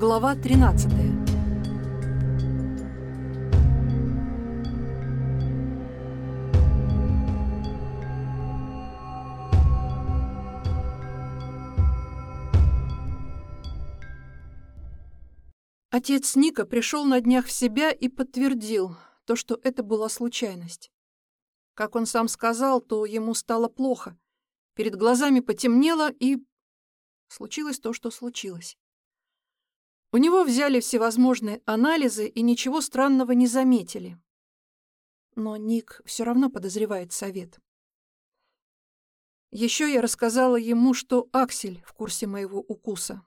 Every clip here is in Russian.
Глава 13 Отец Ника пришел на днях в себя и подтвердил то, что это была случайность. Как он сам сказал, то ему стало плохо. Перед глазами потемнело, и случилось то, что случилось. У него взяли всевозможные анализы и ничего странного не заметили. Но Ник все равно подозревает совет. Еще я рассказала ему, что Аксель в курсе моего укуса.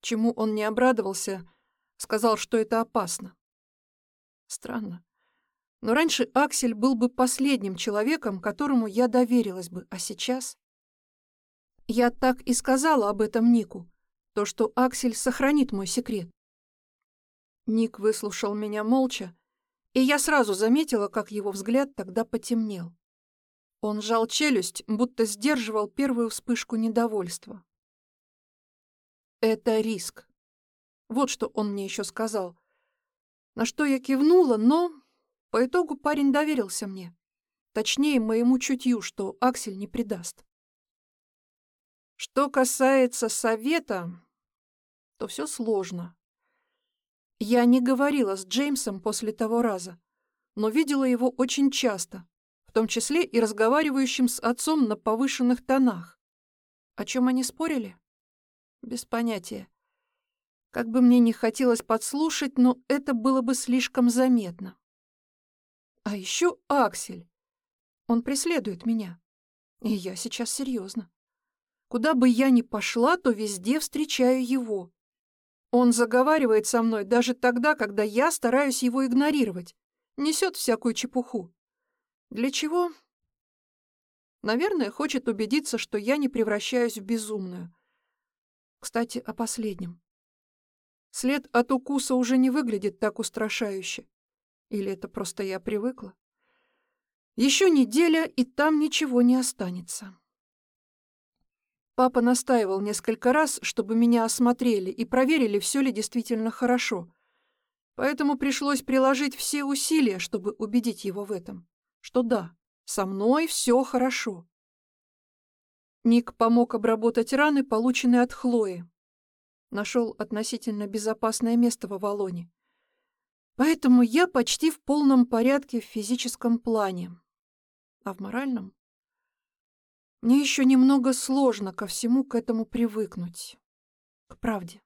Чему он не обрадовался, сказал, что это опасно. Странно. Но раньше Аксель был бы последним человеком, которому я доверилась бы, а сейчас... Я так и сказала об этом Нику, то, что Аксель сохранит мой секрет. Ник выслушал меня молча, и я сразу заметила, как его взгляд тогда потемнел. Он сжал челюсть, будто сдерживал первую вспышку недовольства. «Это риск», вот что он мне еще сказал. На что я кивнула, но по итогу парень доверился мне. Точнее, моему чутью, что Аксель не предаст. Что касается совета, то все сложно. Я не говорила с Джеймсом после того раза, но видела его очень часто, в том числе и разговаривающим с отцом на повышенных тонах. О чем они спорили? Без понятия. Как бы мне не хотелось подслушать, но это было бы слишком заметно. А еще Аксель. Он преследует меня. И я сейчас серьезно. Куда бы я ни пошла, то везде встречаю его. Он заговаривает со мной даже тогда, когда я стараюсь его игнорировать. Несет всякую чепуху. Для чего? Наверное, хочет убедиться, что я не превращаюсь в безумную. Кстати, о последнем. След от укуса уже не выглядит так устрашающе. Или это просто я привыкла? Еще неделя, и там ничего не останется. Папа настаивал несколько раз, чтобы меня осмотрели и проверили, все ли действительно хорошо. Поэтому пришлось приложить все усилия, чтобы убедить его в этом. Что да, со мной все хорошо. Ник помог обработать раны, полученные от Хлои, нашел относительно безопасное место в Авалоне. Поэтому я почти в полном порядке в физическом плане. А в моральном? Мне еще немного сложно ко всему к этому привыкнуть. К правде.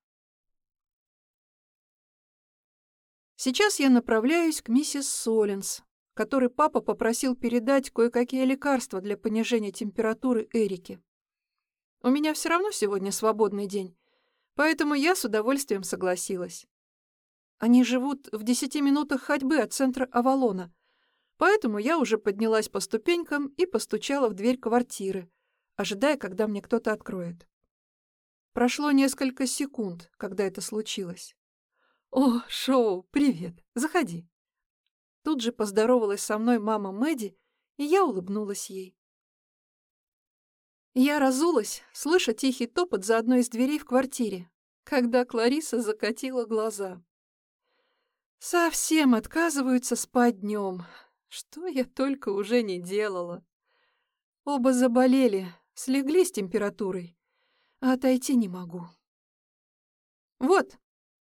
Сейчас я направляюсь к миссис Солинс, который папа попросил передать кое-какие лекарства для понижения температуры Эрике. У меня все равно сегодня свободный день, Поэтому я с удовольствием согласилась. Они живут в десяти минутах ходьбы от центра Авалона, поэтому я уже поднялась по ступенькам и постучала в дверь квартиры, ожидая, когда мне кто-то откроет. Прошло несколько секунд, когда это случилось. «О, Шоу, привет! Заходи!» Тут же поздоровалась со мной мама Мэдди, и я улыбнулась ей. Я разулась, слыша тихий топот за одной из дверей в квартире, когда Клариса закатила глаза. Совсем отказываются спать днем. Что я только уже не делала. Оба заболели, слегли с температурой, а отойти не могу. Вот,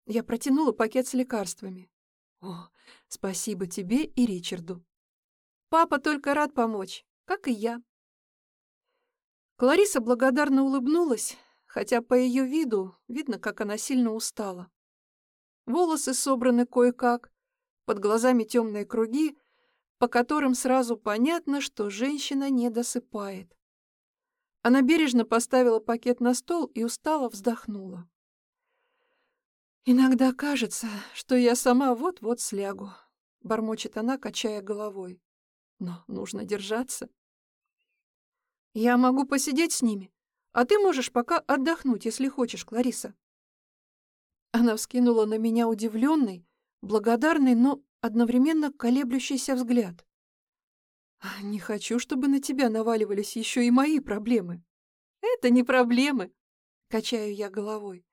я протянула пакет с лекарствами. О, спасибо тебе и Ричарду. Папа только рад помочь, как и я. Клариса благодарно улыбнулась, хотя по ее виду видно, как она сильно устала. Волосы собраны кое-как, под глазами темные круги, по которым сразу понятно, что женщина не досыпает. Она бережно поставила пакет на стол и устало вздохнула. «Иногда кажется, что я сама вот-вот слягу», — бормочет она, качая головой. «Но нужно держаться. Я могу посидеть с ними, а ты можешь пока отдохнуть, если хочешь, Клариса. Она вскинула на меня удивленный, благодарный, но одновременно колеблющийся взгляд. «Не хочу, чтобы на тебя наваливались еще и мои проблемы». «Это не проблемы», — качаю я головой.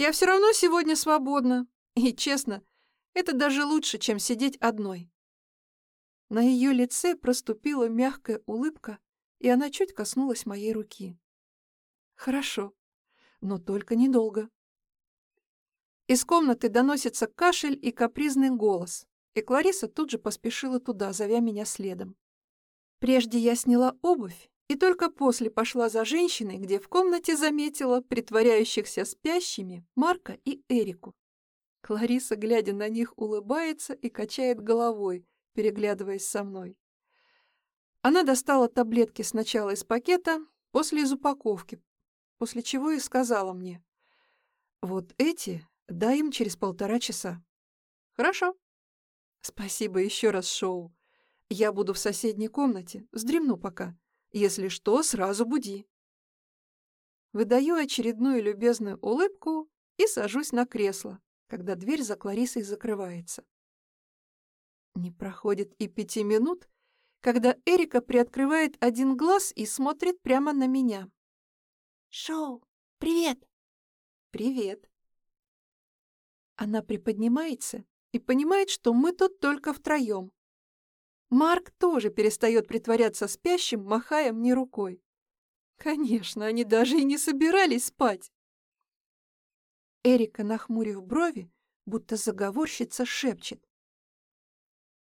Я все равно сегодня свободна. И, честно, это даже лучше, чем сидеть одной. На ее лице проступила мягкая улыбка, и она чуть коснулась моей руки. Хорошо, но только недолго. Из комнаты доносится кашель и капризный голос, и Клариса тут же поспешила туда, зовя меня следом. Прежде я сняла обувь и только после пошла за женщиной, где в комнате заметила притворяющихся спящими Марка и Эрику. Клариса, глядя на них, улыбается и качает головой, переглядываясь со мной. Она достала таблетки сначала из пакета, после из упаковки, после чего и сказала мне, «Вот эти дай им через полтора часа». «Хорошо». «Спасибо еще раз, Шоу. Я буду в соседней комнате, вздремну пока. Если что, сразу буди». Выдаю очередную любезную улыбку и сажусь на кресло, когда дверь за Кларисой закрывается. Не проходит и пяти минут, когда Эрика приоткрывает один глаз и смотрит прямо на меня. «Шоу, привет!» «Привет!» Она приподнимается и понимает, что мы тут только втроем. Марк тоже перестает притворяться спящим, махая мне рукой. Конечно, они даже и не собирались спать. Эрика, нахмурив брови, будто заговорщица, шепчет.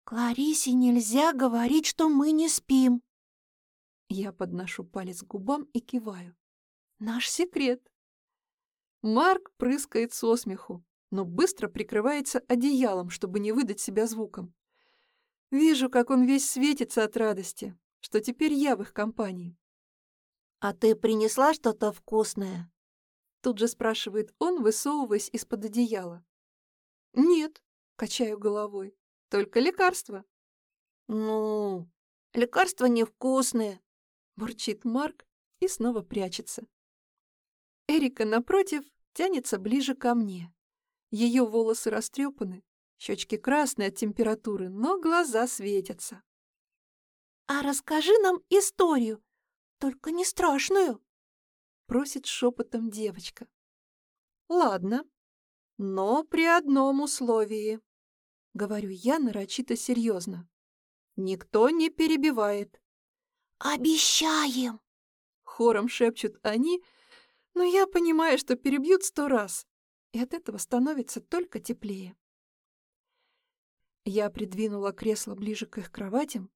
«Кларисе нельзя говорить, что мы не спим!» Я подношу палец к губам и киваю. «Наш секрет!» Марк прыскает со смеху, но быстро прикрывается одеялом, чтобы не выдать себя звуком. Вижу, как он весь светится от радости, что теперь я в их компании. «А ты принесла что-то вкусное?» Тут же спрашивает он, высовываясь из-под одеяла. «Нет», — качаю головой, — «только лекарства». «Ну, лекарства невкусные», — бурчит Марк и снова прячется. Эрика, напротив, тянется ближе ко мне. Ее волосы растрепаны, щечки красные от температуры, но глаза светятся. «А расскажи нам историю, только не страшную», — просит шепотом девочка. «Ладно, но при одном условии», — говорю я нарочито серьезно. «Никто не перебивает». «Обещаем!» — хором шепчут они, но я понимаю, что перебьют сто раз, и от этого становится только теплее. Я придвинула кресло ближе к их кроватям,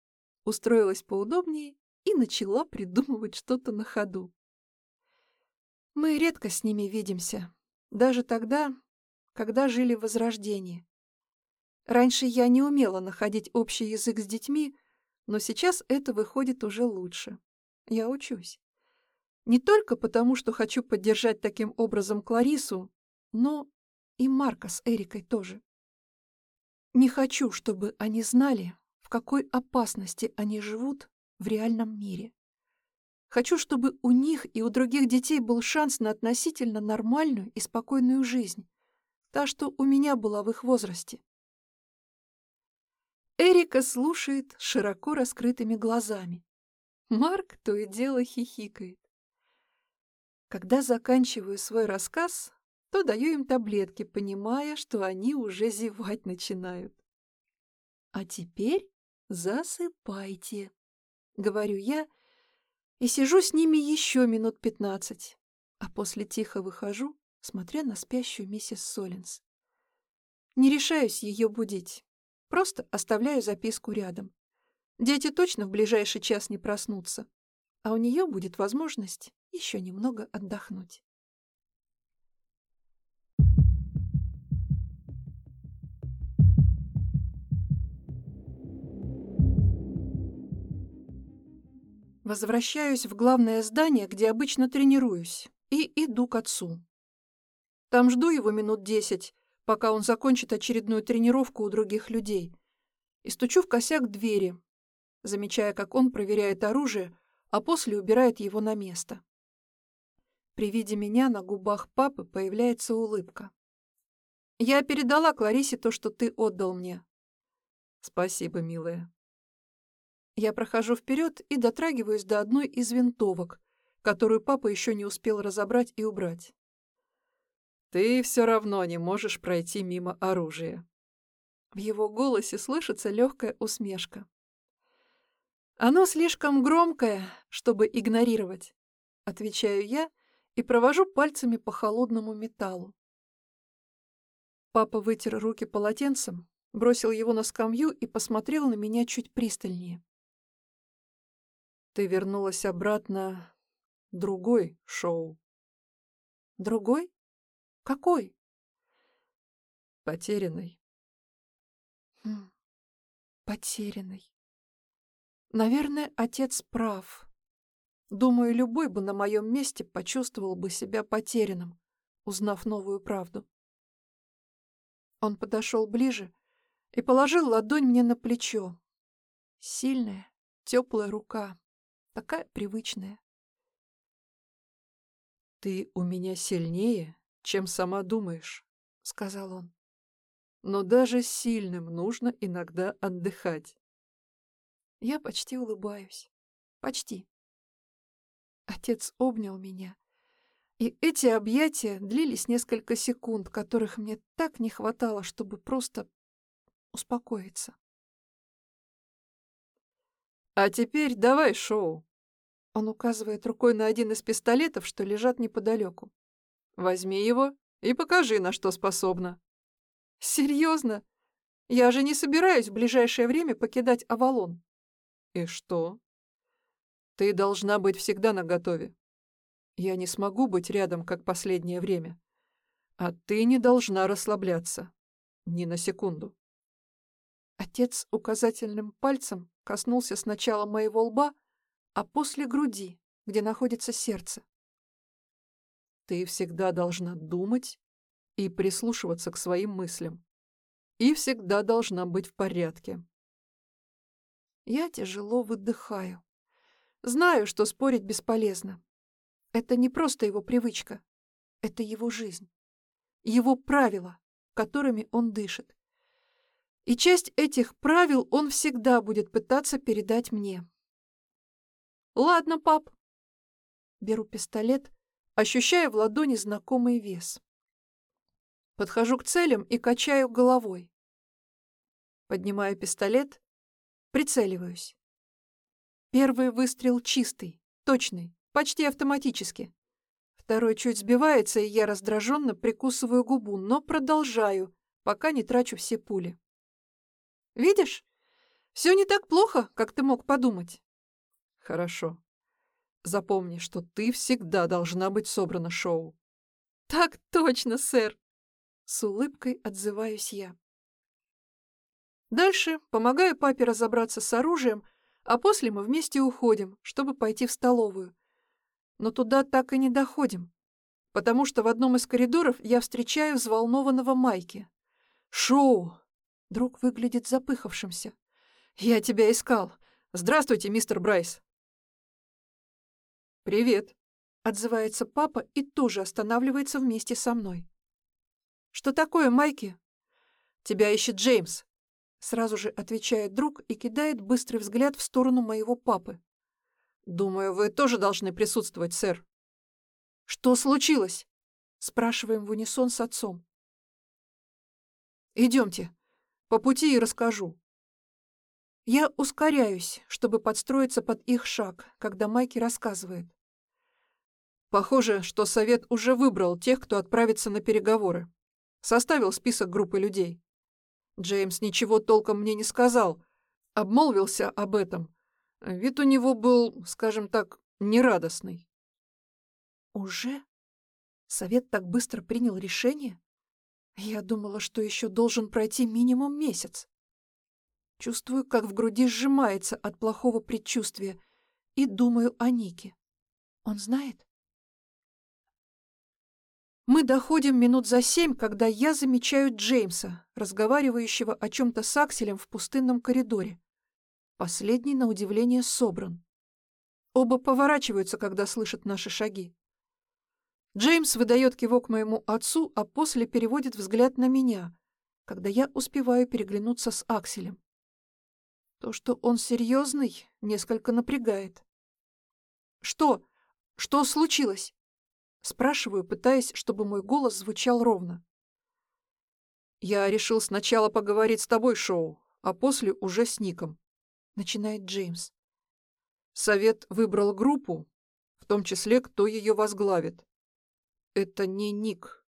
устроилась поудобнее и начала придумывать что-то на ходу. Мы редко с ними видимся, даже тогда, когда жили в Возрождении. Раньше я не умела находить общий язык с детьми, но сейчас это выходит уже лучше. Я учусь. Не только потому, что хочу поддержать таким образом Кларису, но и Марка с Эрикой тоже. Не хочу, чтобы они знали, в какой опасности они живут в реальном мире. Хочу, чтобы у них и у других детей был шанс на относительно нормальную и спокойную жизнь, та, что у меня была в их возрасте. Эрика слушает широко раскрытыми глазами. Марк то и дело хихикает. Когда заканчиваю свой рассказ, то даю им таблетки, понимая, что они уже зевать начинают. «А теперь засыпайте», — говорю я, — и сижу с ними еще минут пятнадцать, а после тихо выхожу, смотря на спящую миссис Солинс. Не решаюсь ее будить, просто оставляю записку рядом. Дети точно в ближайший час не проснутся, а у нее будет возможность еще немного отдохнуть. Возвращаюсь в главное здание, где обычно тренируюсь, и иду к отцу. Там жду его минут десять, пока он закончит очередную тренировку у других людей, и стучу в косяк двери, замечая, как он проверяет оружие, а после убирает его на место. При виде меня на губах папы появляется улыбка. «Я передала Кларисе то, что ты отдал мне». «Спасибо, милая», я прохожу вперед и дотрагиваюсь до одной из винтовок, которую папа еще не успел разобрать и убрать. Ты все равно не можешь пройти мимо оружия. В его голосе слышится легкая усмешка. Оно слишком громкое, чтобы игнорировать, отвечаю я и провожу пальцами по холодному металлу. Папа вытер руки полотенцем, бросил его на скамью и посмотрел на меня чуть пристальнее. Ты вернулась обратно другой шоу. Другой? Какой? Потерянный. Хм. Потерянный. Наверное, отец прав. Думаю, любой бы на моем месте почувствовал бы себя потерянным, узнав новую правду. Он подошел ближе и положил ладонь мне на плечо. Сильная, теплая рука, такая привычная. «Ты у меня сильнее, чем сама думаешь», — сказал он. «Но даже сильным нужно иногда отдыхать». Я почти улыбаюсь. Почти. Отец обнял меня, и эти объятия длились несколько секунд, которых мне так не хватало, чтобы просто успокоиться. «А теперь давай шоу!» Он указывает рукой на один из пистолетов, что лежат неподалеку. «Возьми его и покажи, на что способна». «Серьезно? Я же не собираюсь в ближайшее время покидать Авалон». «И что?» «Ты должна быть всегда наготове. Я не смогу быть рядом, как последнее время. А ты не должна расслабляться. Ни на секунду. Отец указательным пальцем коснулся сначала моего лба, а после груди, где находится сердце. Ты всегда должна думать и прислушиваться к своим мыслям. И всегда должна быть в порядке. Я тяжело выдыхаю. Знаю, что спорить бесполезно. Это не просто его привычка. Это его жизнь. Его правила, которыми он дышит. И часть этих правил он всегда будет пытаться передать мне. «Ладно, пап». Беру пистолет, ощущая в ладони знакомый вес. Подхожу к целям и качаю головой. Поднимаю пистолет, прицеливаюсь. Первый выстрел чистый, точный, Почти автоматически. Второй чуть сбивается, и я раздраженно прикусываю губу, но продолжаю, пока не трачу все пули. Видишь? Все не так плохо, как ты мог подумать. Хорошо. Запомни, что ты всегда должна быть собрана, Шоу. Так точно, сэр. С улыбкой отзываюсь я. Дальше помогаю папе разобраться с оружием, а после мы вместе уходим, чтобы пойти в столовую, но туда так и не доходим, потому что в одном из коридоров я встречаю взволнованного Майки. «Шоу!» Друг выглядит запыхавшимся. «Я тебя искал. Здравствуйте, мистер Брайс!» «Привет!» — отзывается папа и тоже останавливается вместе со мной. «Что такое, Майки?» «Тебя ищет Джеймс!» Сразу же отвечает друг и кидает быстрый взгляд в сторону моего папы. «Думаю, вы тоже должны присутствовать, сэр». «Что случилось?» — спрашиваем в унисон с отцом. «Идемте. По пути и расскажу». Я ускоряюсь, чтобы подстроиться под их шаг, когда Майки рассказывает. Похоже, что совет уже выбрал тех, кто отправится на переговоры. Составил список группы людей. Джеймс ничего толком мне не сказал, обмолвился об этом, Вид у него был, скажем так, нерадостный. Уже? Совет так быстро принял решение? Я думала, что еще должен пройти минимум месяц. Чувствую, как в груди сжимается от плохого предчувствия, и думаю о Нике. Он знает? Мы доходим минут за семь, когда я замечаю Джеймса, разговаривающего о чем-то с Акселем в пустынном коридоре. Последний, на удивление, собран. Оба поворачиваются, когда слышат наши шаги. Джеймс выдает кивок моему отцу, а после переводит взгляд на меня, когда я успеваю переглянуться с Акселем. То, что он серьезный, несколько напрягает. «Что? Что случилось?» Спрашиваю, пытаясь, чтобы мой голос звучал ровно. «Я решил сначала поговорить с тобой, Шоу, а после уже с Ником», — начинает Джеймс. Совет выбрал группу, в том числе, кто ее возглавит. Это не Ник.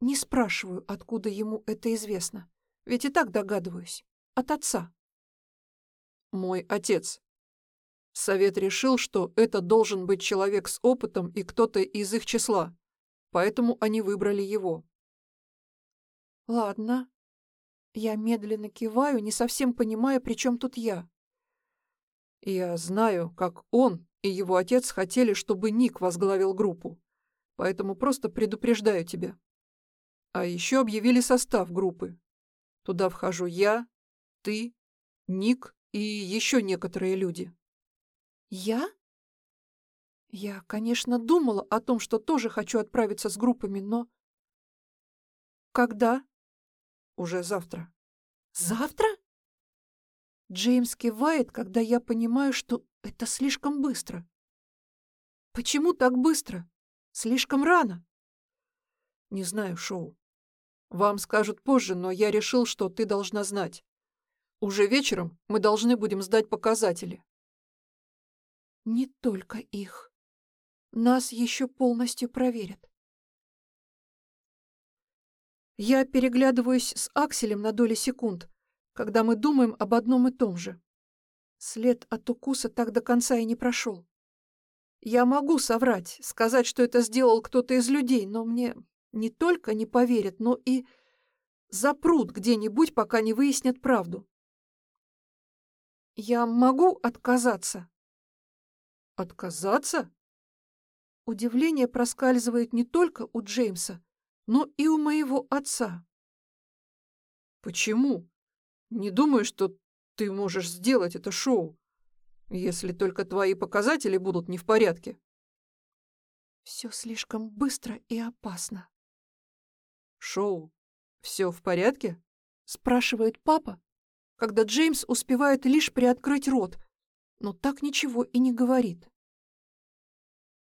Не спрашиваю, откуда ему это известно, ведь и так догадываюсь. От отца. Мой отец. Совет решил, что это должен быть человек с опытом и кто-то из их числа, поэтому они выбрали его. Ладно. Я медленно киваю, не совсем понимая, при чем тут я. Я знаю, как он и его отец хотели, чтобы Ник возглавил группу, поэтому просто предупреждаю тебя. А еще объявили состав группы. Туда вхожу я, ты, Ник и еще некоторые люди. Я? Я, конечно, думала о том, что тоже хочу отправиться с группами, но... Когда? Уже завтра. Завтра? Джеймс кивает, когда я понимаю, что это слишком быстро. Почему так быстро? Слишком рано. Не знаю, Шоу. Вам скажут позже, но я решил, что ты должна знать. Уже вечером мы должны будем сдать показатели. Не только их. Нас еще полностью проверят. Я переглядываюсь с Акселем на доли секунд, когда мы думаем об одном и том же. След от укуса так до конца и не прошел. Я могу соврать, сказать, что это сделал кто-то из людей, но мне не только не поверят, но и запрут где-нибудь, пока не выяснят правду. Я могу отказаться. Отказаться? Удивление проскальзывает не только у Джеймса, но и у моего отца. Почему? Не думаю, что ты можешь сделать это шоу, если только твои показатели будут не в порядке. Все слишком быстро и опасно. Шоу, все в порядке? Спрашивает папа, когда Джеймс успевает лишь приоткрыть рот, но так ничего и не говорит.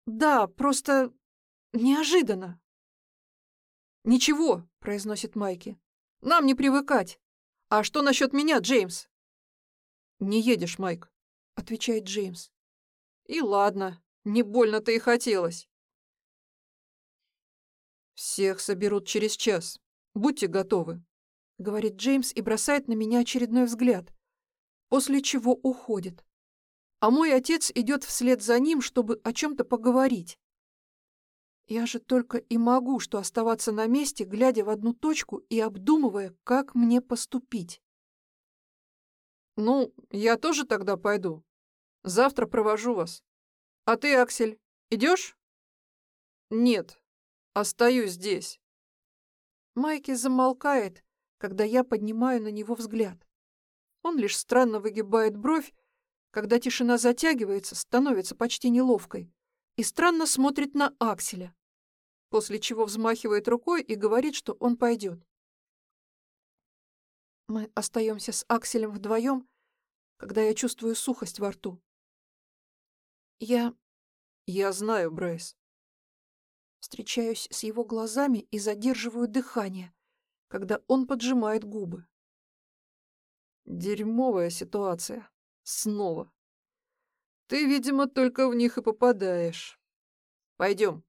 «Да, просто неожиданно». «Ничего», — произносит Майки. «Нам не привыкать. А что насчет меня, Джеймс?» «Не едешь, Майк», — отвечает Джеймс. «И ладно, не больно-то и хотелось». «Всех соберут через час. Будьте готовы», — говорит Джеймс и бросает на меня очередной взгляд, после чего уходит. А мой отец идет вслед за ним, чтобы о чем-то поговорить. Я же только и могу что оставаться на месте, глядя в одну точку и обдумывая, как мне поступить. «Ну, я тоже тогда пойду. Завтра провожу вас. А ты, Аксель, идешь?» «Нет, остаюсь здесь». Майки замолкает, когда я поднимаю на него взгляд. Он лишь странно выгибает бровь, когда тишина затягивается, становится почти неловкой, и странно смотрит на Акселя, после чего взмахивает рукой и говорит, что он пойдет. Мы остаемся с Акселем вдвоем, когда я чувствую сухость во рту. Я... Я знаю, Брайс. Встречаюсь с его глазами и задерживаю дыхание, когда он поджимает губы. Дерьмовая ситуация. Снова. Ты, видимо, только в них и попадаешь. Пойдем.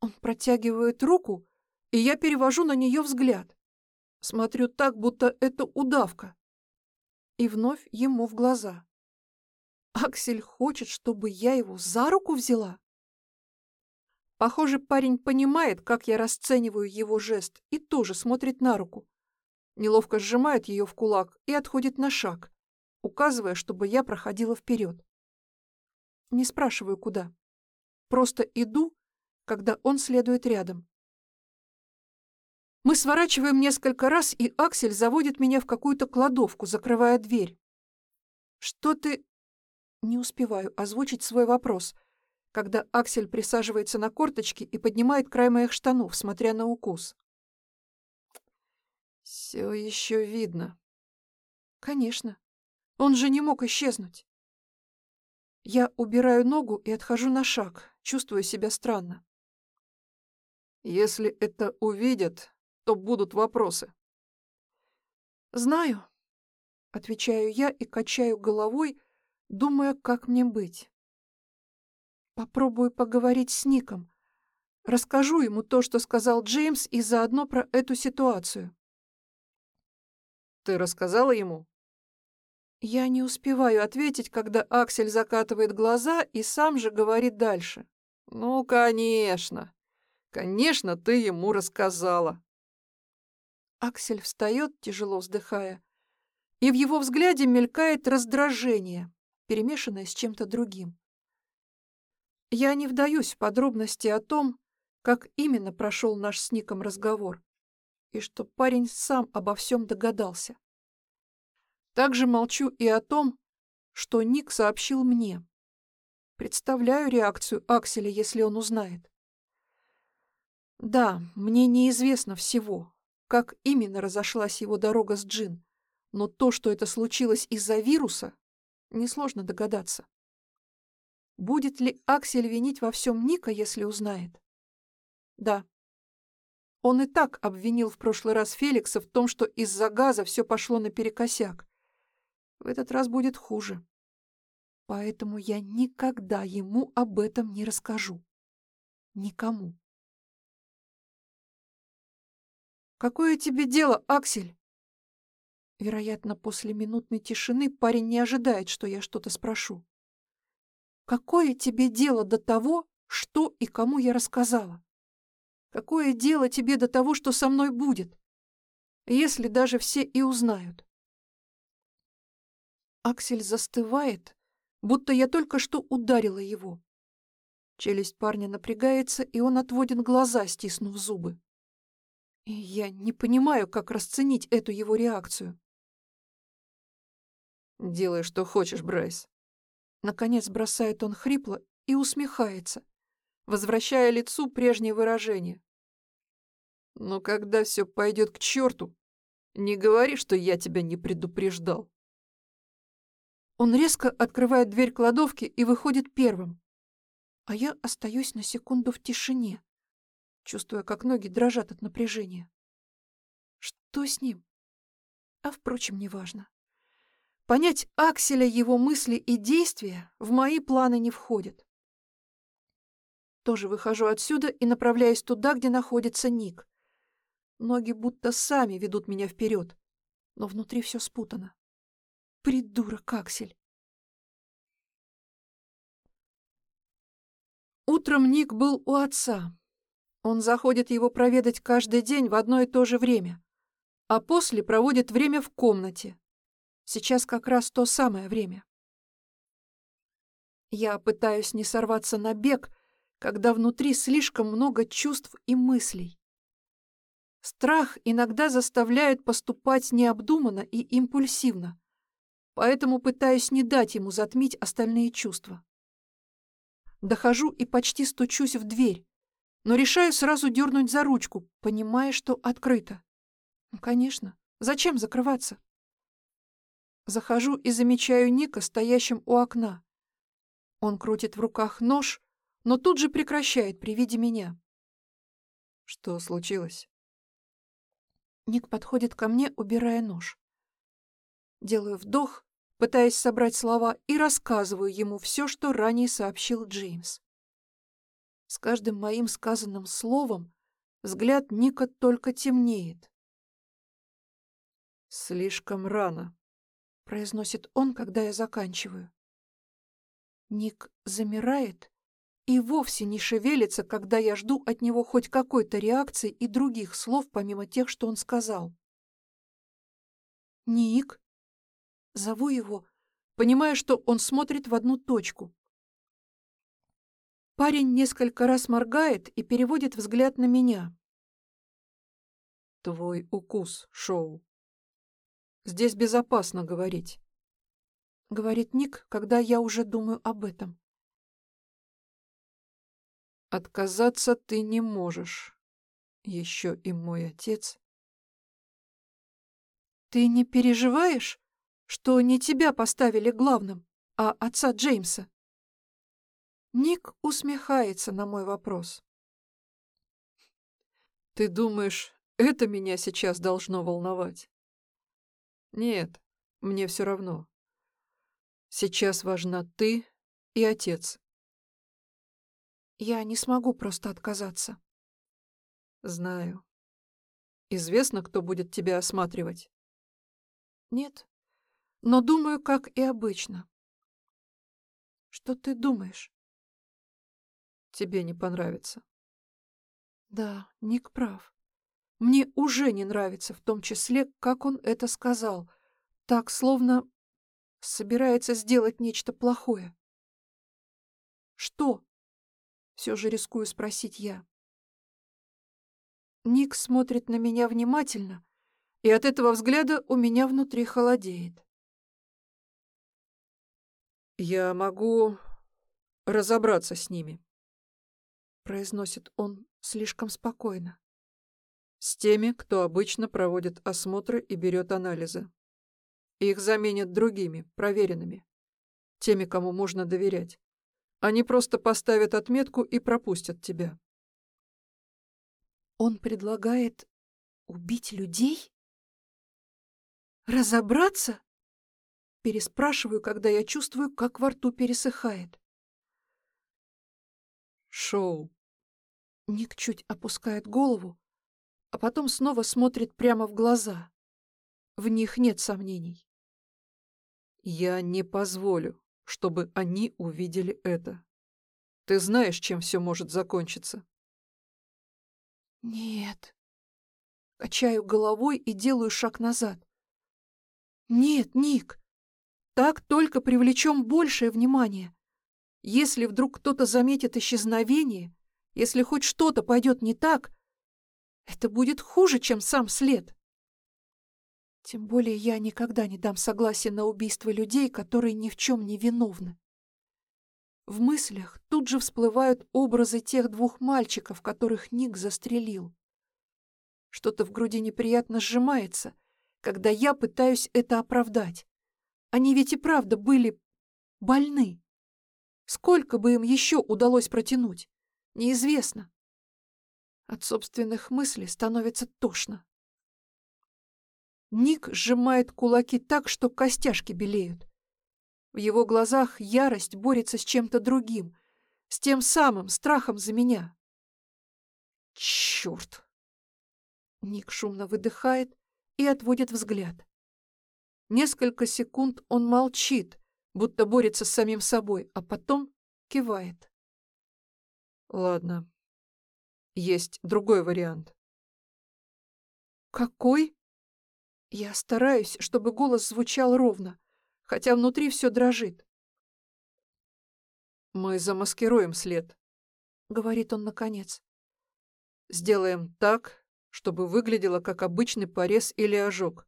Он протягивает руку, и я перевожу на нее взгляд. Смотрю так, будто это удавка. И вновь ему в глаза. Аксель хочет, чтобы я его за руку взяла? Похоже, парень понимает, как я расцениваю его жест, и тоже смотрит на руку. Неловко сжимает ее в кулак и отходит на шаг, указывая, чтобы я проходила вперед. Не спрашиваю, куда. Просто иду, когда он следует рядом. Мы сворачиваем несколько раз, и Аксель заводит меня в какую-то кладовку, закрывая дверь. «Что ты...» Не успеваю озвучить свой вопрос — когда Аксель присаживается на корточки и поднимает край моих штанов, смотря на укус. Все еще видно. Конечно. Он же не мог исчезнуть. Я убираю ногу и отхожу на шаг, чувствую себя странно. Если это увидят, то будут вопросы. Знаю, отвечаю я и качаю головой, думая, как мне быть. Попробую поговорить с Ником. Расскажу ему то, что сказал Джеймс, и заодно про эту ситуацию. Ты рассказала ему? Я не успеваю ответить, когда Аксель закатывает глаза и сам же говорит дальше. Ну, конечно. Конечно, ты ему рассказала. Аксель встает, тяжело вздыхая, и в его взгляде мелькает раздражение, перемешанное с чем-то другим. Я не вдаюсь в подробности о том, как именно прошел наш с Ником разговор, и что парень сам обо всем догадался. Также молчу и о том, что Ник сообщил мне. Представляю реакцию Акселя, если он узнает. Да, мне неизвестно всего, как именно разошлась его дорога с Джин, но то, что это случилось из-за вируса, несложно догадаться. Будет ли Аксель винить во всем Ника, если узнает? Да. Он и так обвинил в прошлый раз Феликса в том, что из-за газа все пошло наперекосяк. В этот раз будет хуже. Поэтому я никогда ему об этом не расскажу. Никому. «Какое тебе дело, Аксель?» Вероятно, после минутной тишины парень не ожидает, что я что-то спрошу. «Какое тебе дело до того, что и кому я рассказала? Какое дело тебе до того, что со мной будет, если даже все и узнают?» Аксель застывает, будто я только что ударила его. Челюсть парня напрягается, и он отводит глаза, стиснув зубы. И я не понимаю, как расценить эту его реакцию. «Делай, что хочешь, Брайс». Наконец бросает он хрипло и усмехается, возвращая лицу прежнее выражение. «Но когда все пойдет к черту, не говори, что я тебя не предупреждал». Он резко открывает дверь кладовки и выходит первым. А я остаюсь на секунду в тишине, чувствуя, как ноги дрожат от напряжения. Что с ним? А, впрочем, неважно. Понять Акселя, его мысли и действия в мои планы не входит. Тоже выхожу отсюда и направляюсь туда, где находится Ник. Ноги будто сами ведут меня вперед, но внутри все спутано. Придурок Аксель. Утром Ник был у отца, он заходит его проведать каждый день в одно и то же время, а после проводит время в комнате. Сейчас как раз то самое время. Я пытаюсь не сорваться на бег, когда внутри слишком много чувств и мыслей. Страх иногда заставляет поступать необдуманно и импульсивно, поэтому пытаюсь не дать ему затмить остальные чувства. Дохожу и почти стучусь в дверь, но решаю сразу дернуть за ручку, понимая, что открыто. Конечно. Зачем закрываться? Захожу и замечаю Ника, стоящим у окна. Он крутит в руках нож, но тут же прекращает при виде меня. Что случилось? Ник подходит ко мне, убирая нож. Делаю вдох, пытаясь собрать слова, и рассказываю ему все, что ранее сообщил Джеймс. С каждым моим сказанным словом взгляд Ника только темнеет. «Слишком рано», — произносит он, когда я заканчиваю. Ник замирает и вовсе не шевелится, когда я жду от него хоть какой-то реакции и других слов, помимо тех, что он сказал. «Ник?» Зову его, понимая, что он смотрит в одну точку. Парень несколько раз моргает и переводит взгляд на меня. «Твой укус, Шоу. Здесь безопасно говорить», — говорит Ник, когда я уже думаю об этом. «Отказаться ты не можешь. Еще и мой отец». «Ты не переживаешь, что не тебя поставили главным, а отца Джеймса?» Ник усмехается на мой вопрос. Ты думаешь, это меня сейчас должно волновать? Нет, мне все равно. Сейчас важна ты и отец. Я не смогу просто отказаться. Знаю. Известно, кто будет тебя осматривать? Нет, но думаю, как и обычно. Что ты думаешь? Тебе не понравится. Да, Ник прав. Мне уже не нравится, в том числе, как он это сказал. Так, словно собирается сделать нечто плохое. Что? Все же рискую спросить я. Ник смотрит на меня внимательно, и от этого взгляда у меня внутри холодеет. «Я могу разобраться с ними», — произносит он слишком спокойно. «С теми, кто обычно проводит осмотры и берет анализы. Их заменят другими, проверенными, теми, кому можно доверять. Они просто поставят отметку и пропустят тебя». Он предлагает убить людей? Разобраться? Переспрашиваю, когда я чувствую, как во рту пересыхает. Шоу. Ник чуть опускает голову, а потом снова смотрит прямо в глаза. В них нет сомнений. Я не позволю, чтобы они увидели это. Ты знаешь, чем все может закончиться. Нет. Качаю головой и делаю шаг назад. Нет, Ник. Так только привлечем большее внимание. Если вдруг кто-то заметит исчезновение, если хоть что-то пойдет не так, это будет хуже, чем сам след. Тем более я никогда не дам согласия на убийство людей, которые ни в чем не виновны. В мыслях тут же всплывают образы тех двух мальчиков, которых Ник застрелил. Что-то в груди неприятно сжимается, когда я пытаюсь это оправдать. Они ведь и правда были больны. Сколько бы им еще удалось протянуть, неизвестно. От собственных мыслей становится тошно. Ник сжимает кулаки так, что костяшки белеют. В его глазах ярость борется с чем-то другим, с тем самым страхом за меня. Черт! Ник шумно выдыхает и отводит взгляд. Несколько секунд он молчит, будто борется с самим собой, а потом кивает. Ладно. Есть другой вариант. Какой? Я стараюсь, чтобы голос звучал ровно, хотя внутри все дрожит. Мы замаскируем след, говорит он наконец. Сделаем так, чтобы выглядело как обычный порез или ожог.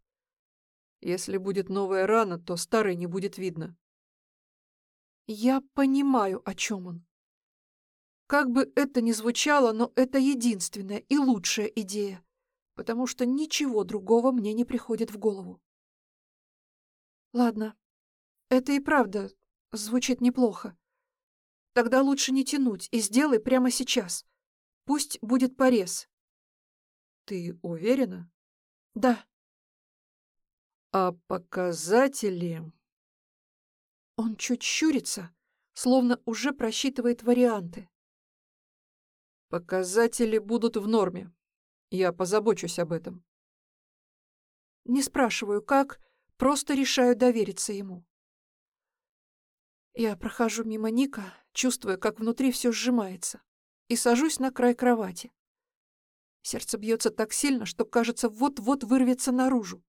Если будет новая рана, то старой не будет видно. Я понимаю, о чем он. Как бы это ни звучало, но это единственная и лучшая идея, потому что ничего другого мне не приходит в голову. Ладно, это и правда звучит неплохо. Тогда лучше не тянуть и сделай прямо сейчас. Пусть будет порез. Ты уверена? Да. А показатели... Он чуть щурится, словно уже просчитывает варианты. Показатели будут в норме. Я позабочусь об этом. Не спрашиваю, как, просто решаю довериться ему. Я прохожу мимо Ника, чувствуя, как внутри все сжимается, и сажусь на край кровати. Сердце бьется так сильно, что, кажется, вот-вот вырвется наружу.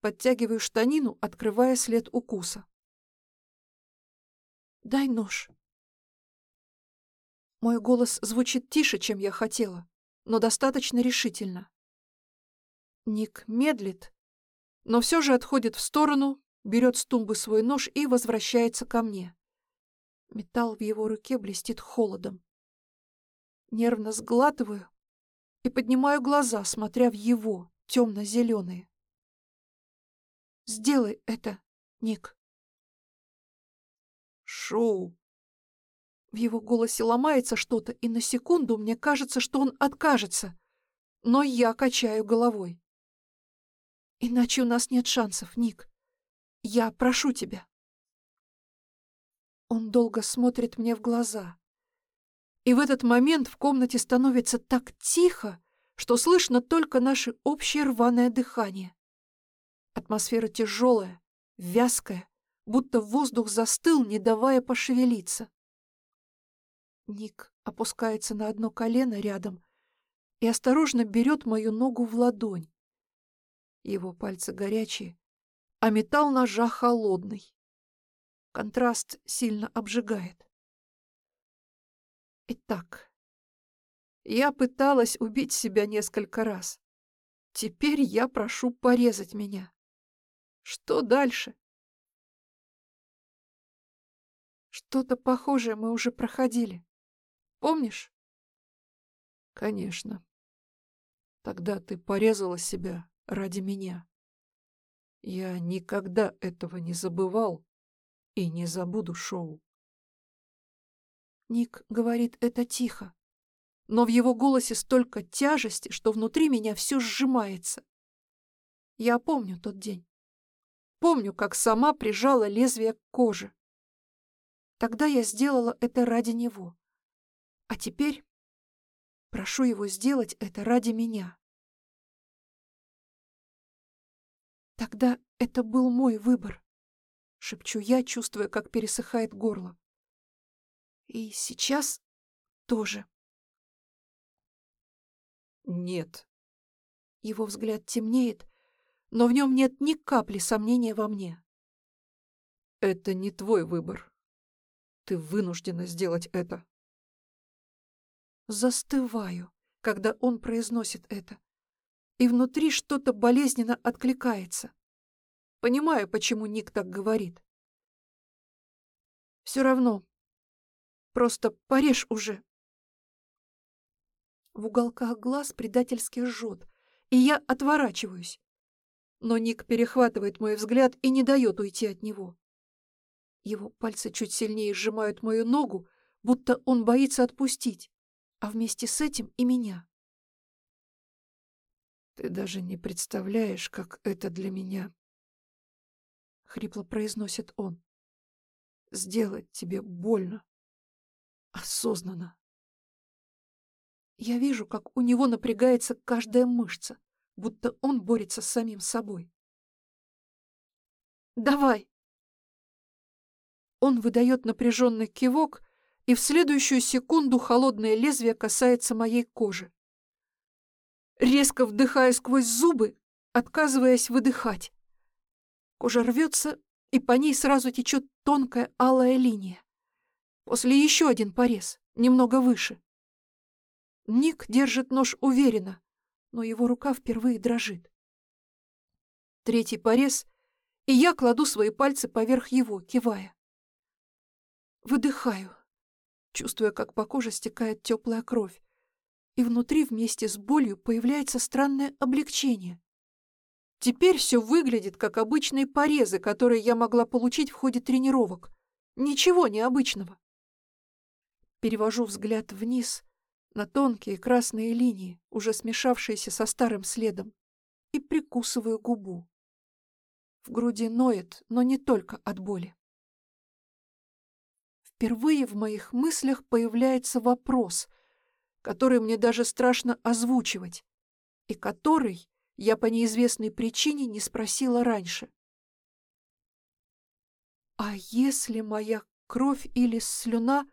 Подтягиваю штанину, открывая след укуса. «Дай нож». Мой голос звучит тише, чем я хотела, но достаточно решительно. Ник медлит, но все же отходит в сторону, берет с тумбы свой нож и возвращается ко мне. Металл в его руке блестит холодом. Нервно сглатываю и поднимаю глаза, смотря в его темно-зеленые. Сделай это, Ник. Шоу. В его голосе ломается что-то, и на секунду мне кажется, что он откажется. Но я качаю головой. Иначе у нас нет шансов, Ник. Я прошу тебя. Он долго смотрит мне в глаза. И в этот момент в комнате становится так тихо, что слышно только наше общее рваное дыхание. Атмосфера тяжелая, вязкая, будто воздух застыл, не давая пошевелиться. Ник опускается на одно колено рядом и осторожно берет мою ногу в ладонь. Его пальцы горячие, а металл ножа холодный. Контраст сильно обжигает. Итак, я пыталась убить себя несколько раз. Теперь я прошу порезать меня. Что дальше? Что-то похожее мы уже проходили. Помнишь? Конечно. Тогда ты порезала себя ради меня. Я никогда этого не забывал и не забуду шоу. Ник говорит это тихо, но в его голосе столько тяжести, что внутри меня все сжимается. Я помню тот день. Помню, как сама прижала лезвие к коже. Тогда я сделала это ради него. А теперь прошу его сделать это ради меня. Тогда это был мой выбор, шепчу я, чувствуя, как пересыхает горло. И сейчас тоже. Нет. Его взгляд темнеет, но в нем нет ни капли сомнения во мне. Это не твой выбор. Ты вынуждена сделать это. Застываю, когда он произносит это, и внутри что-то болезненно откликается. Понимаю, почему Ник так говорит. Все равно. Просто порежь уже. В уголках глаз предательски жжет, и я отворачиваюсь. Но Ник перехватывает мой взгляд и не дает уйти от него. Его пальцы чуть сильнее сжимают мою ногу, будто он боится отпустить, а вместе с этим и меня. «Ты даже не представляешь, как это для меня», — хрипло произносит он. «Сделать тебе больно. Осознанно». Я вижу, как у него напрягается каждая мышца, будто он борется с самим собой. «Давай!» Он выдает напряженный кивок, и в следующую секунду холодное лезвие касается моей кожи. Резко вдыхаю сквозь зубы, отказываясь выдыхать. Кожа рвется, и по ней сразу течет тонкая алая линия. После еще один порез, немного выше. Ник держит нож уверенно, но его рука впервые дрожит. Третий порез, и я кладу свои пальцы поверх его, кивая. Выдыхаю, чувствуя, как по коже стекает теплая кровь, и внутри вместе с болью появляется странное облегчение. Теперь все выглядит как обычные порезы, которые я могла получить в ходе тренировок. Ничего необычного. Перевожу взгляд вниз на тонкие красные линии, уже смешавшиеся со старым следом, и прикусываю губу. В груди ноет, но не только от боли. Впервые в моих мыслях появляется вопрос, который мне даже страшно озвучивать, и который я по неизвестной причине не спросила раньше. А если моя кровь или слюна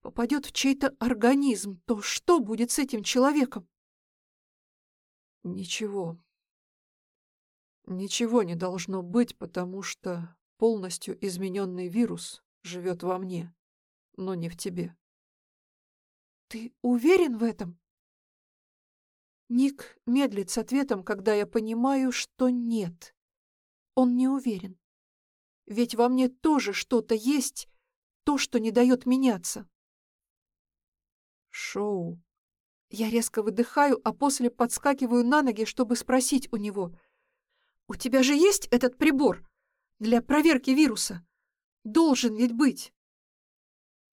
попадет в чей-то организм, то что будет с этим человеком? Ничего. Ничего не должно быть, потому что полностью измененный вирус живет во мне, но не в тебе. Ты уверен в этом? Ник медлит с ответом, когда я понимаю, что нет. Он не уверен. Ведь во мне тоже что-то есть, то, что не дает меняться. Шоу. Я резко выдыхаю, а после подскакиваю на ноги, чтобы спросить у него. «У тебя же есть этот прибор для проверки вируса?» Должен ведь быть.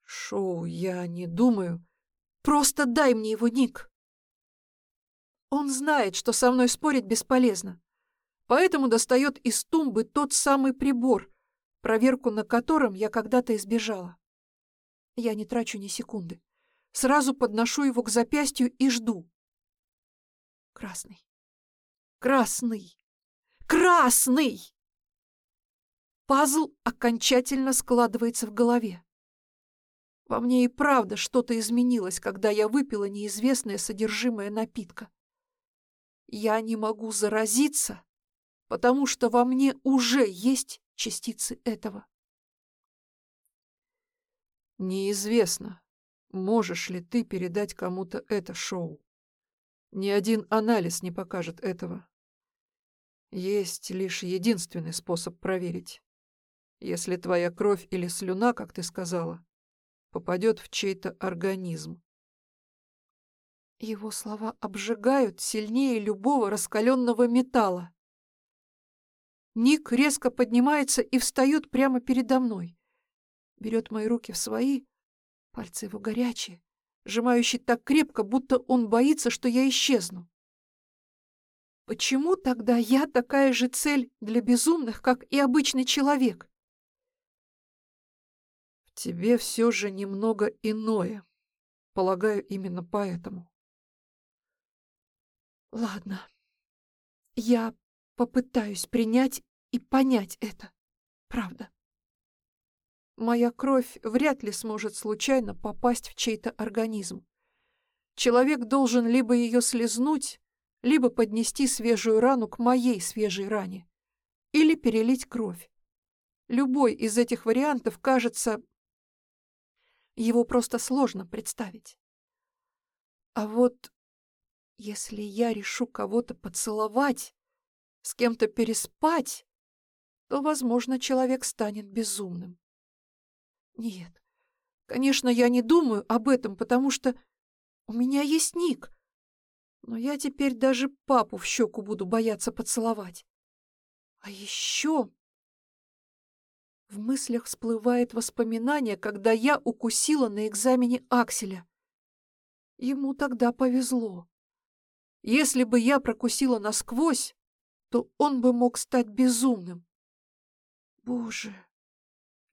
Шоу, я не думаю. Просто дай мне его ник. Он знает, что со мной спорить бесполезно. Поэтому достает из тумбы тот самый прибор, проверку на котором я когда-то избежала. Я не трачу ни секунды. Сразу подношу его к запястью и жду. Красный. Красный. Красный! Пазл окончательно складывается в голове. Во мне и правда что-то изменилось, когда я выпила неизвестное содержимое напитка. Я не могу заразиться, потому что во мне уже есть частицы этого. Неизвестно, можешь ли ты передать кому-то это шоу. Ни один анализ не покажет этого. Есть лишь единственный способ проверить. Если твоя кровь или слюна, как ты сказала, попадет в чей-то организм. Его слова обжигают сильнее любого раскаленного металла. Ник резко поднимается и встает прямо передо мной. Берет мои руки в свои, пальцы его горячие, сжимающие так крепко, будто он боится, что я исчезну. Почему тогда я такая же цель для безумных, как и обычный человек? Тебе все же немного иное. Полагаю, именно поэтому. Ладно. Я попытаюсь принять и понять это. Правда. Моя кровь вряд ли сможет случайно попасть в чей-то организм. Человек должен либо ее слезнуть, либо поднести свежую рану к моей свежей ране, или перелить кровь. Любой из этих вариантов кажется... Его просто сложно представить. А вот если я решу кого-то поцеловать, с кем-то переспать, то, возможно, человек станет безумным. Нет, конечно, я не думаю об этом, потому что у меня есть ник — но я теперь даже папу в щеку буду бояться поцеловать. А еще... В мыслях всплывает воспоминание, когда я укусила на экзамене Акселя. Ему тогда повезло. Если бы я прокусила насквозь, то он бы мог стать безумным. Боже,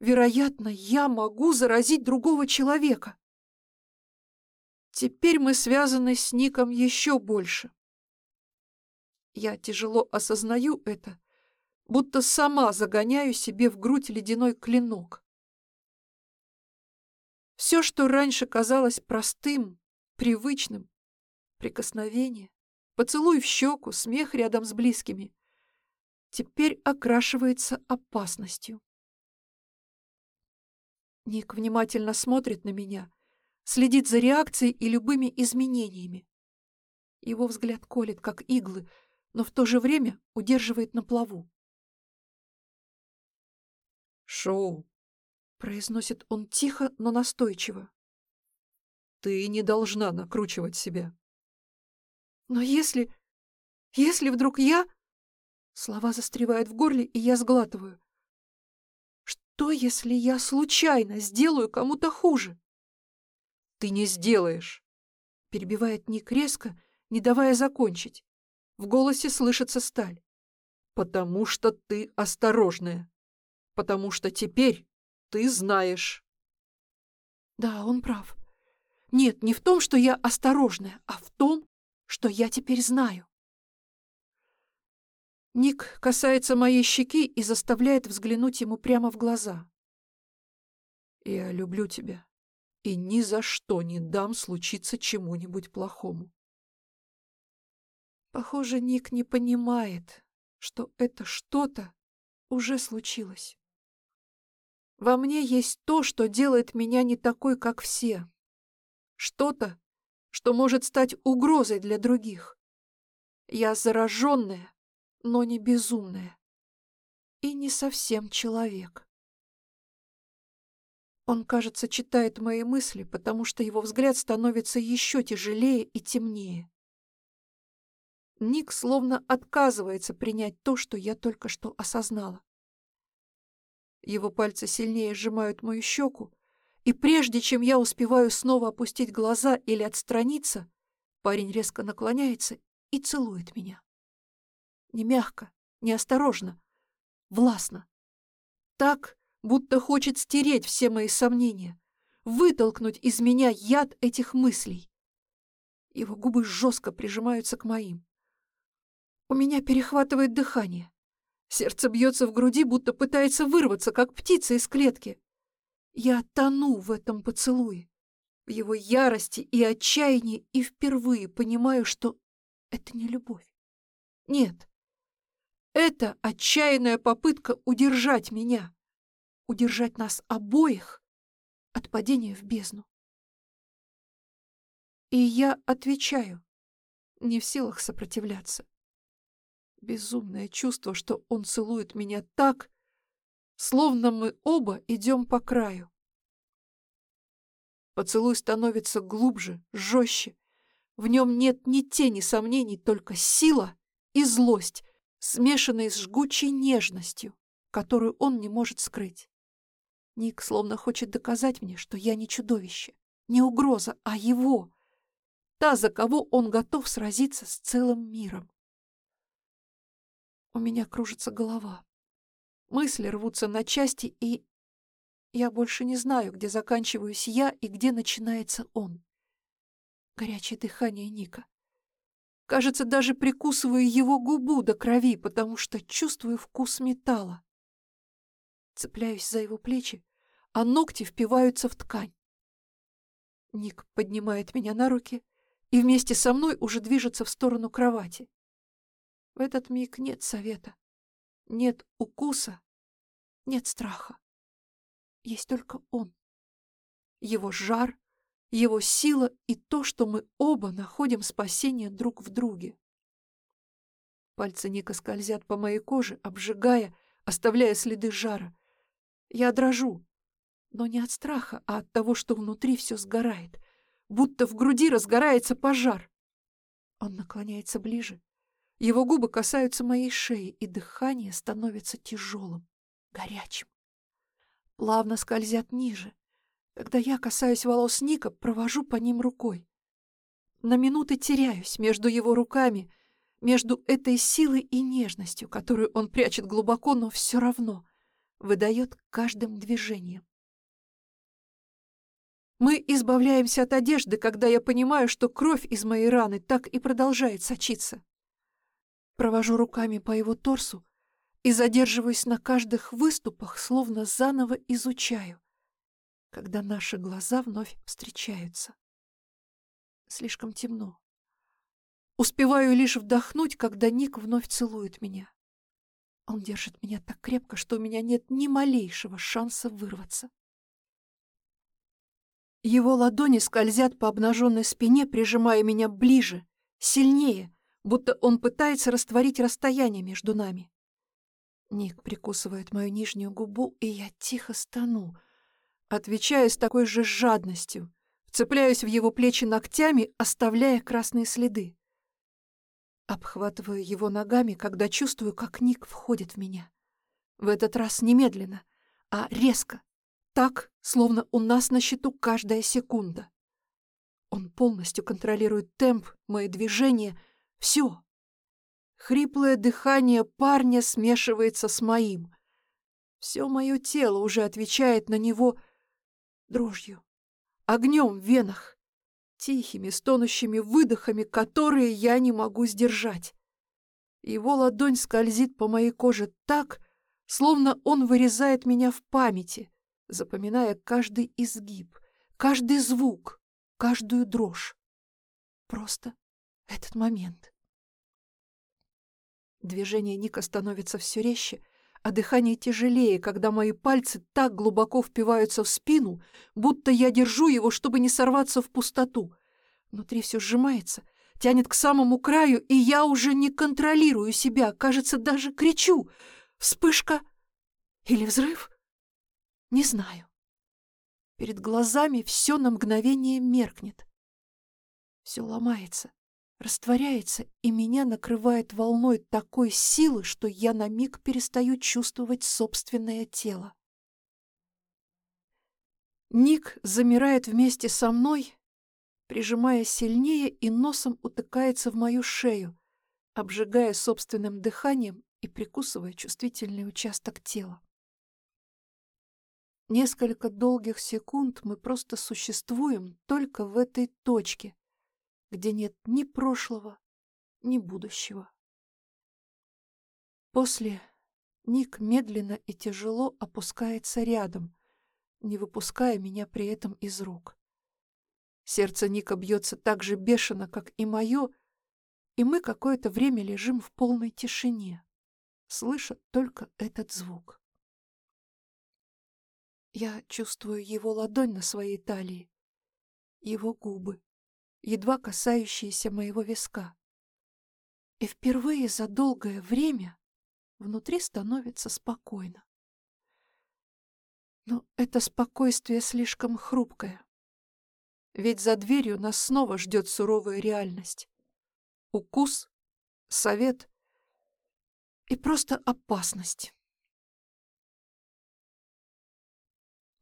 вероятно, я могу заразить другого человека. Теперь мы связаны с Ником еще больше. Я тяжело осознаю это, будто сама загоняю себе в грудь ледяной клинок. Все, что раньше казалось простым, привычным, прикосновение, поцелуй в щеку, смех рядом с близкими, теперь окрашивается опасностью. Ник внимательно смотрит на меня, следит за реакцией и любыми изменениями. Его взгляд колет, как иглы, но в то же время удерживает на плаву. «Шоу», — произносит он тихо, но настойчиво. «Ты не должна накручивать себя». «Но если... если вдруг я...» Слова застревают в горле, и я сглатываю. «Что, если я случайно сделаю кому-то хуже?» ты не сделаешь!» Перебивает Ник резко, не давая закончить. В голосе слышится сталь. «Потому что ты осторожная. Потому что теперь ты знаешь». Да, он прав. Нет, не в том, что я осторожная, а в том, что я теперь знаю. Ник касается моей щеки и заставляет взглянуть ему прямо в глаза. «Я люблю тебя», и ни за что не дам случиться чему-нибудь плохому. Похоже, Ник не понимает, что это что-то уже случилось. Во мне есть то, что делает меня не такой, как все. Что-то, что может стать угрозой для других. Я зараженная, но не безумная. И не совсем человек. Он, кажется, читает мои мысли, потому что его взгляд становится еще тяжелее и темнее. Ник словно отказывается принять то, что я только что осознала. Его пальцы сильнее сжимают мою щеку, И прежде чем я успеваю снова опустить глаза или отстраниться, парень резко наклоняется и целует меня. Не мягко, не осторожно, властно. Так, будто хочет стереть все мои сомнения, вытолкнуть из меня яд этих мыслей. Его губы жестко прижимаются к моим. У меня перехватывает дыхание. Сердце бьется в груди, будто пытается вырваться, как птица из клетки. Я тону в этом поцелуе, в его ярости и отчаянии, и впервые понимаю, что это не любовь. Нет. Это отчаянная попытка удержать меня, удержать нас обоих от падения в бездну. И я отвечаю, не в силах сопротивляться. Безумное чувство, что он целует меня так, словно мы оба идем по краю. Поцелуй становится глубже, жестче. В нем нет ни тени сомнений, только сила и злость, смешанные с жгучей нежностью, которую он не может скрыть. Ник словно хочет доказать мне, что я не чудовище, не угроза, а его, та, за кого он готов сразиться с целым миром. У меня кружится голова. Мысли рвутся на части, и я больше не знаю, где заканчиваюсь я и где начинается он. Горячее дыхание Ника. Кажется, даже прикусываю его губу до крови, потому что чувствую вкус металла. Цепляюсь за его плечи, а ногти впиваются в ткань. Ник поднимает меня на руки и вместе со мной уже движется в сторону кровати. В этот миг нет совета. Нет укуса, нет страха. Есть только он. Его жар, его сила и то, что мы оба находим спасение друг в друге. Пальцы Ника скользят по моей коже, обжигая, оставляя следы жара. Я дрожу, но не от страха, а от того, что внутри все сгорает, будто в груди разгорается пожар. Он наклоняется ближе, его губы касаются моей шеи, и дыхание становится тяжелым, горячим. Плавно скользят ниже. Когда я касаюсь волос Ника, провожу по ним рукой. На минуты теряюсь между его руками, между этой силой и нежностью, которую он прячет глубоко, но все равно выдает каждым движением. Мы избавляемся от одежды, когда я понимаю, что кровь из моей раны так и продолжает сочиться. Провожу руками по его торсу и задерживаюсь на каждых выступах, словно заново изучаю, когда наши глаза вновь встречаются. Слишком темно. Успеваю лишь вдохнуть, когда Ник вновь целует меня. Он держит меня так крепко, что у меня нет ни малейшего шанса вырваться. Его ладони скользят по обнаженной спине, прижимая меня ближе, сильнее, будто он пытается растворить расстояние между нами. Ник прикусывает мою нижнюю губу, и я тихо стану, отвечая с такой же жадностью, вцепляюсь в его плечи ногтями, оставляя красные следы. Обхватываю его ногами, когда чувствую, как Ник входит в меня. В этот раз немедленно, а резко, так, словно у нас на счету каждая секунда. Он полностью контролирует темп, мои движения — все. Хриплое дыхание парня смешивается с моим. Все мое тело уже отвечает на него дрожью, огнем в венах, тихими, стонущими выдохами, которые я не могу сдержать. Его ладонь скользит по моей коже так, словно он вырезает меня в памяти, запоминая каждый изгиб, каждый звук, каждую дрожь. Просто этот момент. Движение Ника становится все резче, а дыхание тяжелее, когда мои пальцы так глубоко впиваются в спину, будто я держу его, чтобы не сорваться в пустоту. Внутри все сжимается, тянет к самому краю, и я уже не контролирую себя, кажется, даже кричу. Вспышка или взрыв? Не знаю. Перед глазами все на мгновение меркнет. Все ломается, растворяется, и меня накрывает волной такой силы, что я на миг перестаю чувствовать собственное тело. Ник замирает вместе со мной, прижимая сильнее и носом утыкается в мою шею, обжигая собственным дыханием и прикусывая чувствительный участок тела. Несколько долгих секунд мы просто существуем только в этой точке, где нет ни прошлого, ни будущего. После Ник медленно и тяжело опускается рядом, не выпуская меня при этом из рук. Сердце Ника бьется так же бешено, как и мое, и мы какое-то время лежим в полной тишине, слыша только этот звук. Я чувствую его ладонь на своей талии, его губы, едва касающиеся моего виска. И впервые за долгое время внутри становится спокойно. Но это спокойствие слишком хрупкое. Ведь за дверью нас снова ждет суровая реальность. Укус, совет и просто опасность.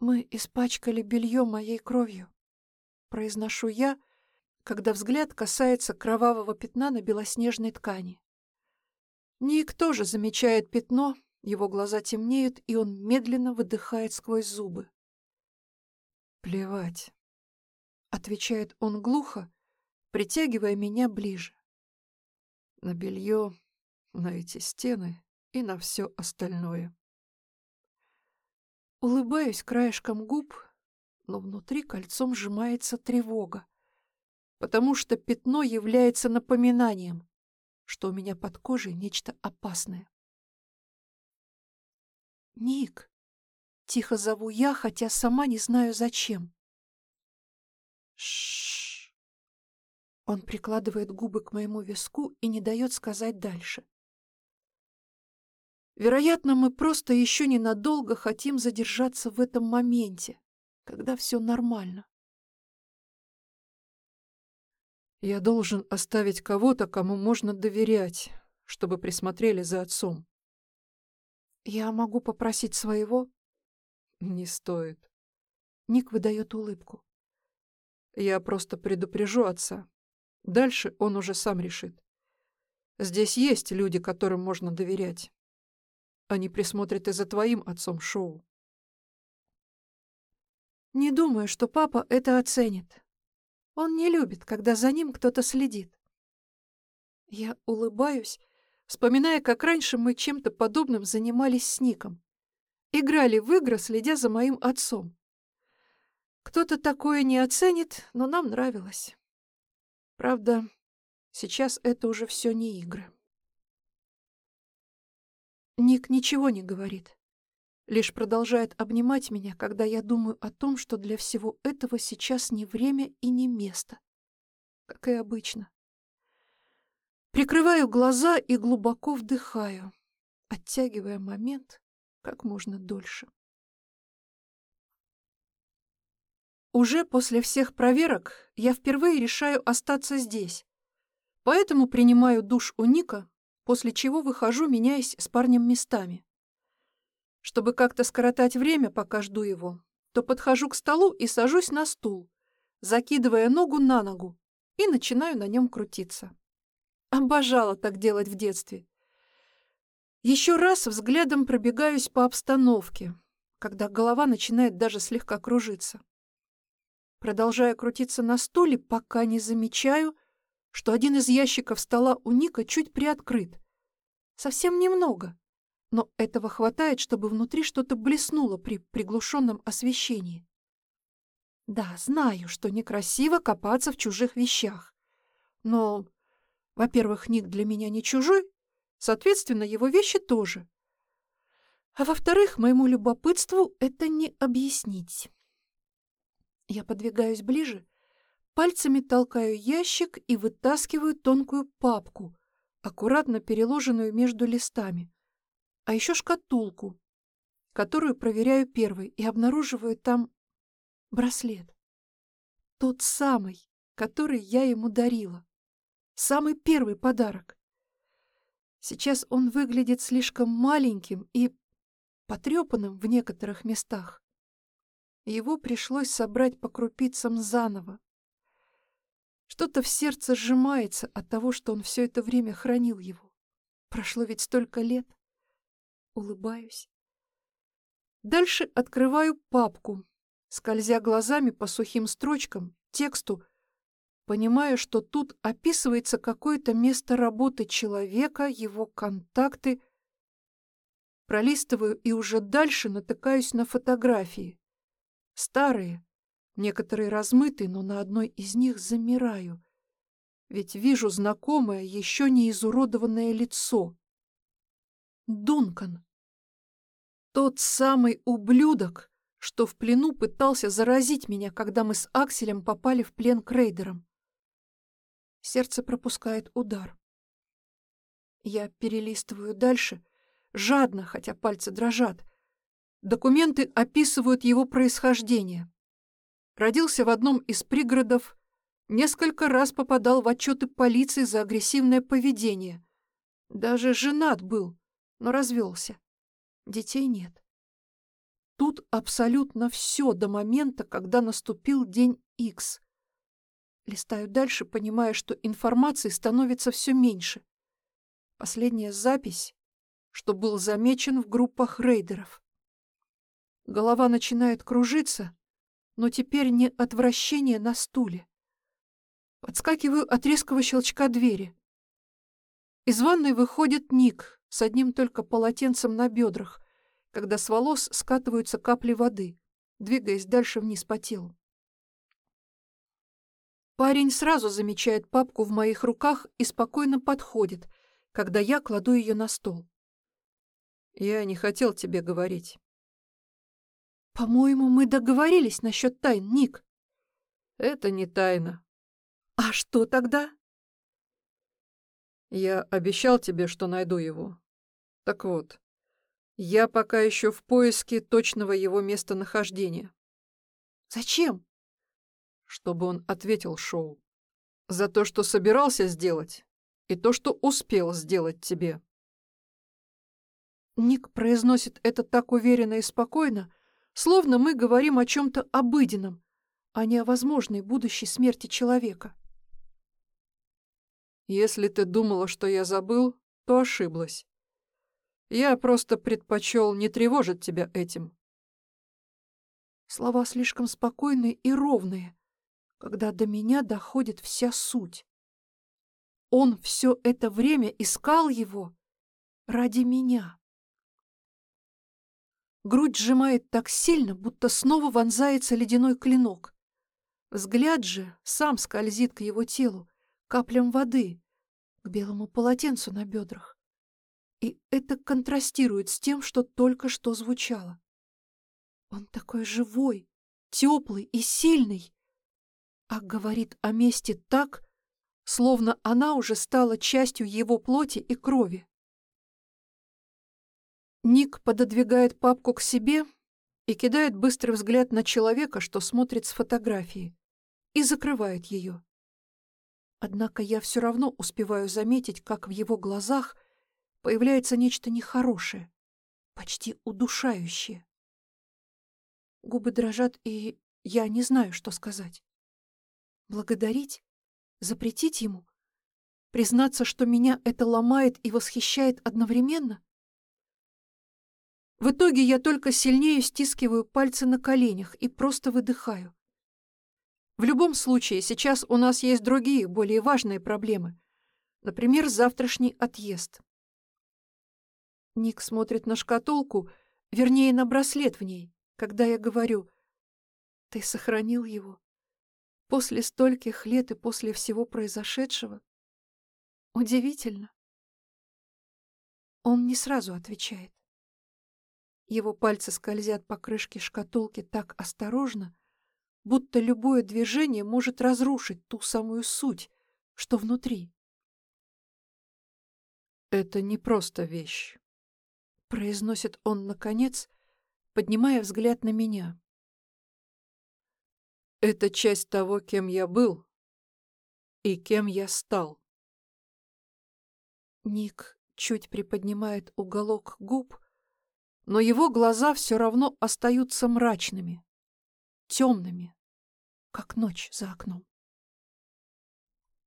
Мы испачкали белье моей кровью, произношу я, когда взгляд касается кровавого пятна на белоснежной ткани. Ник тоже замечает пятно, его глаза темнеют, и он медленно выдыхает сквозь зубы. «Плевать», — отвечает он глухо, притягивая меня ближе. На белье, на эти стены и на все остальное. Улыбаюсь краешком губ, но внутри кольцом сжимается тревога, потому что пятно является напоминанием, что у меня под кожей нечто опасное. «Ник!» — тихо зову я, хотя сама не знаю зачем. Шш. Он прикладывает губы к моему виску и не дает сказать дальше. Вероятно, мы просто еще ненадолго хотим задержаться в этом моменте, когда все нормально. Я должен оставить кого-то, кому можно доверять, чтобы присмотрели за отцом. Я могу попросить своего? Не стоит. Ник выдает улыбку. Я просто предупрежу отца. Дальше он уже сам решит. Здесь есть люди, которым можно доверять. Они присмотрят и за твоим отцом Шоу. Не думаю, что папа это оценит. Он не любит, когда за ним кто-то следит. Я улыбаюсь, вспоминая, как раньше мы чем-то подобным занимались с Ником. Играли в игры, следя за моим отцом. Кто-то такое не оценит, но нам нравилось. Правда, сейчас это уже все не игры. Ник ничего не говорит, лишь продолжает обнимать меня, когда я думаю о том, что для всего этого сейчас не время и не место, как и обычно. Прикрываю глаза и глубоко вдыхаю, оттягивая момент как можно дольше. Уже после всех проверок я впервые решаю остаться здесь, поэтому принимаю душ у Ника, после чего выхожу, меняясь с парнем местами. Чтобы как-то скоротать время, пока жду его, то подхожу к столу и сажусь на стул, закидывая ногу на ногу, и начинаю на нем крутиться. Обожала так делать в детстве. Еще раз взглядом пробегаюсь по обстановке, когда голова начинает даже слегка кружиться. Продолжая крутиться на стуле, пока не замечаю, что один из ящиков стола у Ника чуть приоткрыт. Совсем немного, но этого хватает, чтобы внутри что-то блеснуло при приглушенном освещении. Да, знаю, что некрасиво копаться в чужих вещах, но во-первых, Ник для меня не чужой, соответственно, его вещи тоже. А во-вторых, моему любопытству это не объяснить. Я подвигаюсь ближе, пальцами толкаю ящик и вытаскиваю тонкую папку, аккуратно переложенную между листами, а еще шкатулку, которую проверяю первой и обнаруживаю там браслет. Тот самый, который я ему дарила. Самый первый подарок. Сейчас он выглядит слишком маленьким и потрепанным в некоторых местах. Его пришлось собрать по крупицам заново. Что-то в сердце сжимается от того, что он все это время хранил его. Прошло ведь столько лет. Улыбаюсь. Дальше открываю папку, скользя глазами по сухим строчкам, тексту, понимая, что тут описывается какое-то место работы человека, его контакты. Пролистываю и уже дальше натыкаюсь на фотографии. Старые, некоторые размытые, но на одной из них замираю. Ведь вижу знакомое, еще не изуродованное лицо. Дункан. Тот самый ублюдок, что в плену пытался заразить меня, когда мы с Акселем попали в плен к рейдерам. Сердце пропускает удар. Я перелистываю дальше, жадно, хотя пальцы дрожат. Документы описывают его происхождение. Родился в одном из пригородов, несколько раз попадал в отчеты полиции за агрессивное поведение. Даже женат был, но развелся. Детей нет. Тут абсолютно все до момента, когда наступил день Х. Листаю дальше, понимая, что информации становится все меньше. Последняя запись, что был замечен в группах рейдеров. Голова начинает кружиться, но теперь не отвращение на стуле. Подскакиваю от резкого щелчка двери. Из ванной выходит Ник с одним только полотенцем на бедрах, когда с волос скатываются капли воды, двигаясь дальше вниз по телу. Парень сразу замечает папку в моих руках и спокойно подходит, когда я кладу ее на стол. «Я не хотел тебе говорить». «По-моему, мы договорились насчет тайн, Ник». «Это не тайна». «А что тогда?» «Я обещал тебе, что найду его. Так вот, я пока еще в поиске точного его местонахождения». «Зачем?» Чтобы он ответил Шоу. «За то, что собирался сделать, и то, что успел сделать тебе». Ник произносит это так уверенно и спокойно, Словно мы говорим о чем-то обыденном, а не о возможной будущей смерти человека. Если ты думала, что я забыл, то ошиблась. Я просто предпочел не тревожить тебя этим. Слова слишком спокойные и ровные, когда до меня доходит вся суть. Он все это время искал его ради меня. Грудь сжимает так сильно, будто снова вонзается ледяной клинок. Взгляд же сам скользит к его телу, каплям воды, к белому полотенцу на бедрах. И это контрастирует с тем, что только что звучало. Он такой живой, теплый и сильный, а говорит о месте так, словно она уже стала частью его плоти и крови. Ник пододвигает папку к себе и кидает быстрый взгляд на человека, что смотрит с фотографии, и закрывает ее. Однако я все равно успеваю заметить, как в его глазах появляется нечто нехорошее, почти удушающее. Губы дрожат, и я не знаю, что сказать. Благодарить? Запретить ему? Признаться, что меня это ломает и восхищает одновременно? В итоге я только сильнее стискиваю пальцы на коленях и просто выдыхаю. В любом случае, сейчас у нас есть другие, более важные проблемы. Например, завтрашний отъезд. Ник смотрит на шкатулку, вернее, на браслет в ней, когда я говорю «Ты сохранил его? После стольких лет и после всего произошедшего? Удивительно». Он не сразу отвечает. Его пальцы скользят по крышке шкатулки так осторожно, будто любое движение может разрушить ту самую суть, что внутри. «Это не просто вещь», — произносит он наконец, поднимая взгляд на меня. «Это часть того, кем я был и кем я стал». Ник чуть приподнимает уголок губ, но его глаза все равно остаются мрачными. темными, как ночь за окном.